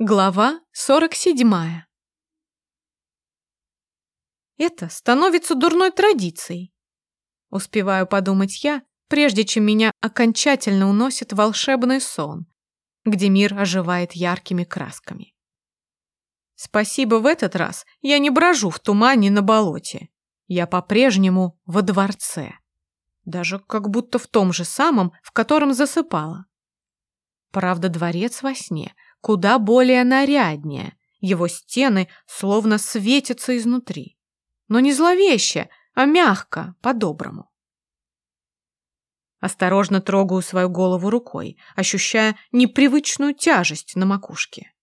Глава 47. Это становится дурной традицией. Успеваю подумать я, прежде чем меня окончательно уносит волшебный сон, где мир оживает яркими красками. Спасибо в этот раз я не брожу в тумане на болоте. Я по-прежнему во дворце. Даже как будто в том же самом, в котором засыпала. Правда, дворец во сне — куда более наряднее. Его стены словно светятся изнутри. Но не зловеще, а мягко, по-доброму. Осторожно трогаю свою голову рукой, ощущая непривычную тяжесть на макушке.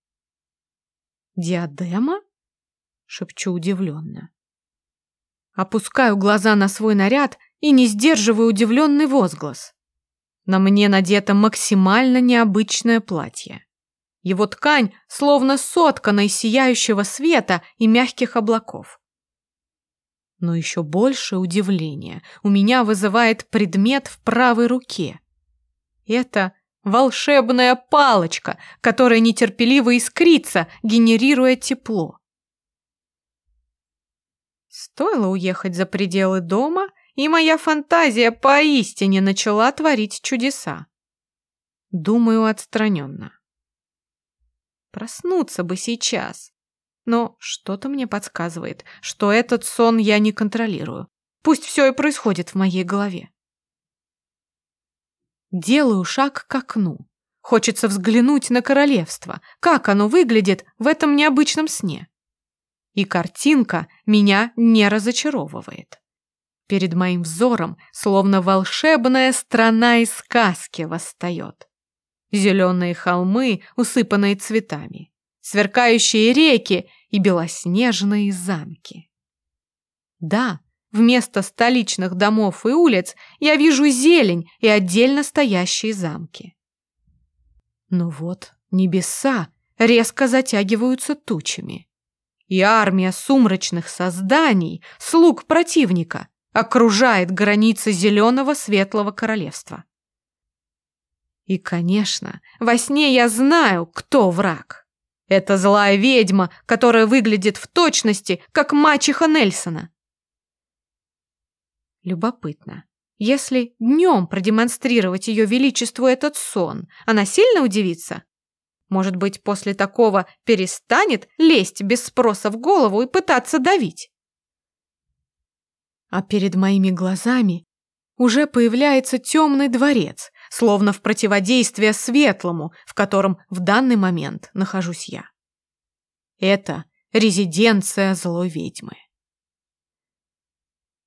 «Диадема?» — шепчу удивленно. Опускаю глаза на свой наряд и не сдерживаю удивленный возглас. На мне надето максимально необычное платье. Его ткань словно соткана из сияющего света и мягких облаков. Но еще больше удивления у меня вызывает предмет в правой руке. Это волшебная палочка, которая нетерпеливо искрится, генерируя тепло. Стоило уехать за пределы дома, и моя фантазия поистине начала творить чудеса. Думаю отстраненно. Проснуться бы сейчас. Но что-то мне подсказывает, что этот сон я не контролирую. Пусть все и происходит в моей голове. Делаю шаг к окну. Хочется взглянуть на королевство, как оно выглядит в этом необычном сне. И картинка меня не разочаровывает. Перед моим взором словно волшебная страна из сказки восстает. Зеленые холмы, усыпанные цветами, сверкающие реки и белоснежные замки. Да, вместо столичных домов и улиц я вижу зелень и отдельно стоящие замки. Но вот небеса резко затягиваются тучами, и армия сумрачных созданий, слуг противника, окружает границы зеленого светлого королевства. И, конечно, во сне я знаю, кто враг. Это злая ведьма, которая выглядит в точности, как мачеха Нельсона. Любопытно. Если днем продемонстрировать ее величеству этот сон, она сильно удивится? Может быть, после такого перестанет лезть без спроса в голову и пытаться давить? А перед моими глазами уже появляется темный дворец, словно в противодействие светлому, в котором в данный момент нахожусь я. Это резиденция злой ведьмы.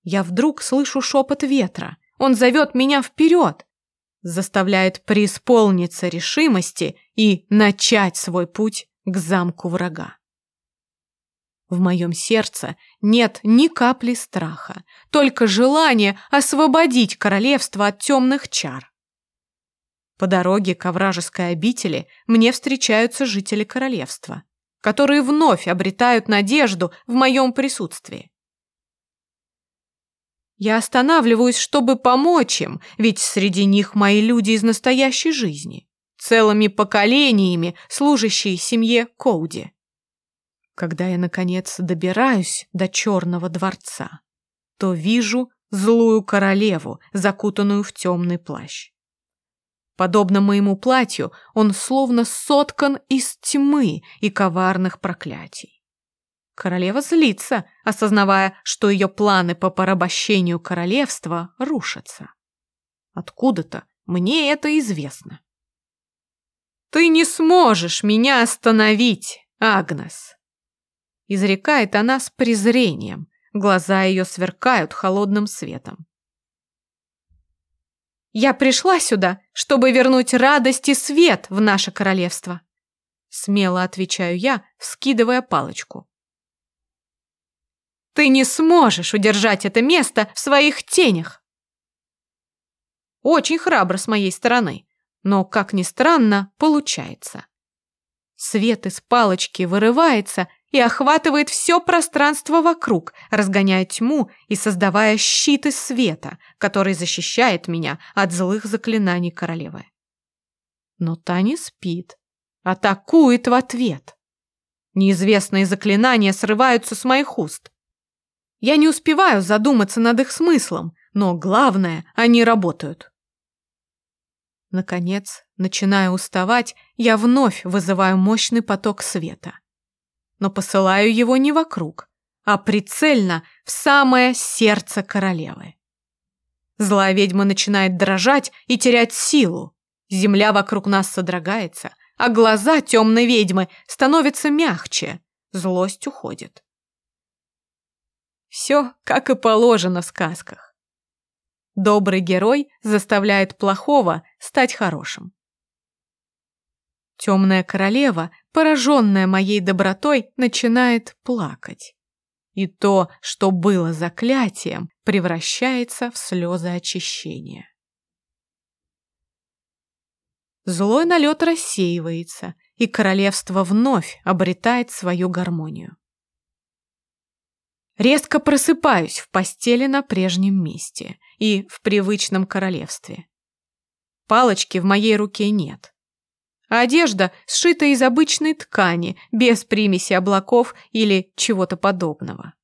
Я вдруг слышу шепот ветра. Он зовет меня вперед, заставляет преисполниться решимости и начать свой путь к замку врага. В моем сердце нет ни капли страха, только желание освободить королевство от темных чар. По дороге к овражеской обители мне встречаются жители королевства, которые вновь обретают надежду в моем присутствии. Я останавливаюсь, чтобы помочь им, ведь среди них мои люди из настоящей жизни, целыми поколениями служащие семье Коуди. Когда я, наконец, добираюсь до черного дворца, то вижу злую королеву, закутанную в темный плащ. Подобно моему платью, он словно соткан из тьмы и коварных проклятий. Королева злится, осознавая, что ее планы по порабощению королевства рушатся. Откуда-то мне это известно. «Ты не сможешь меня остановить, Агнес!» Изрекает она с презрением, глаза ее сверкают холодным светом. Я пришла сюда, чтобы вернуть радость и свет в наше королевство. Смело отвечаю я, вскидывая палочку. Ты не сможешь удержать это место в своих тенях. Очень храбро с моей стороны, но, как ни странно, получается. Свет из палочки вырывается и охватывает все пространство вокруг, разгоняя тьму и создавая щит из света, который защищает меня от злых заклинаний королевы. Но та не спит. атакует в ответ. Неизвестные заклинания срываются с моих уст. Я не успеваю задуматься над их смыслом, но главное, они работают. Наконец, начиная уставать, я вновь вызываю мощный поток света. Но посылаю его не вокруг, а прицельно в самое сердце королевы. Злая ведьма начинает дрожать и терять силу. Земля вокруг нас содрогается, а глаза темной ведьмы становятся мягче. Злость уходит. Все, как и положено в сказках. Добрый герой заставляет плохого стать хорошим. Темная королева, пораженная моей добротой, начинает плакать. И то, что было заклятием, превращается в слезы очищения. Злой налет рассеивается, и королевство вновь обретает свою гармонию. Резко просыпаюсь в постели на прежнем месте и в привычном королевстве. Палочки в моей руке нет. Одежда сшита из обычной ткани, без примеси облаков или чего-то подобного.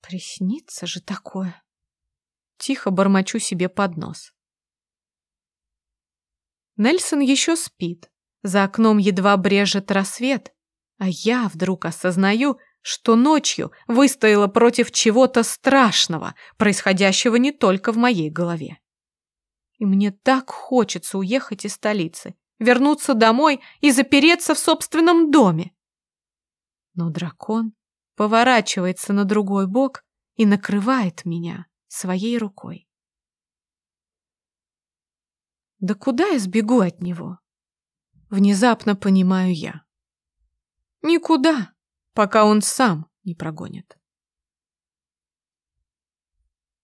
Приснится же такое. Тихо бормочу себе под нос. Нельсон еще спит. За окном едва брежет рассвет, а я вдруг осознаю, что ночью выстояла против чего-то страшного, происходящего не только в моей голове. И мне так хочется уехать из столицы, вернуться домой и запереться в собственном доме. Но дракон поворачивается на другой бок и накрывает меня своей рукой. Да куда я сбегу от него? Внезапно понимаю я. Никуда пока он сам не прогонит.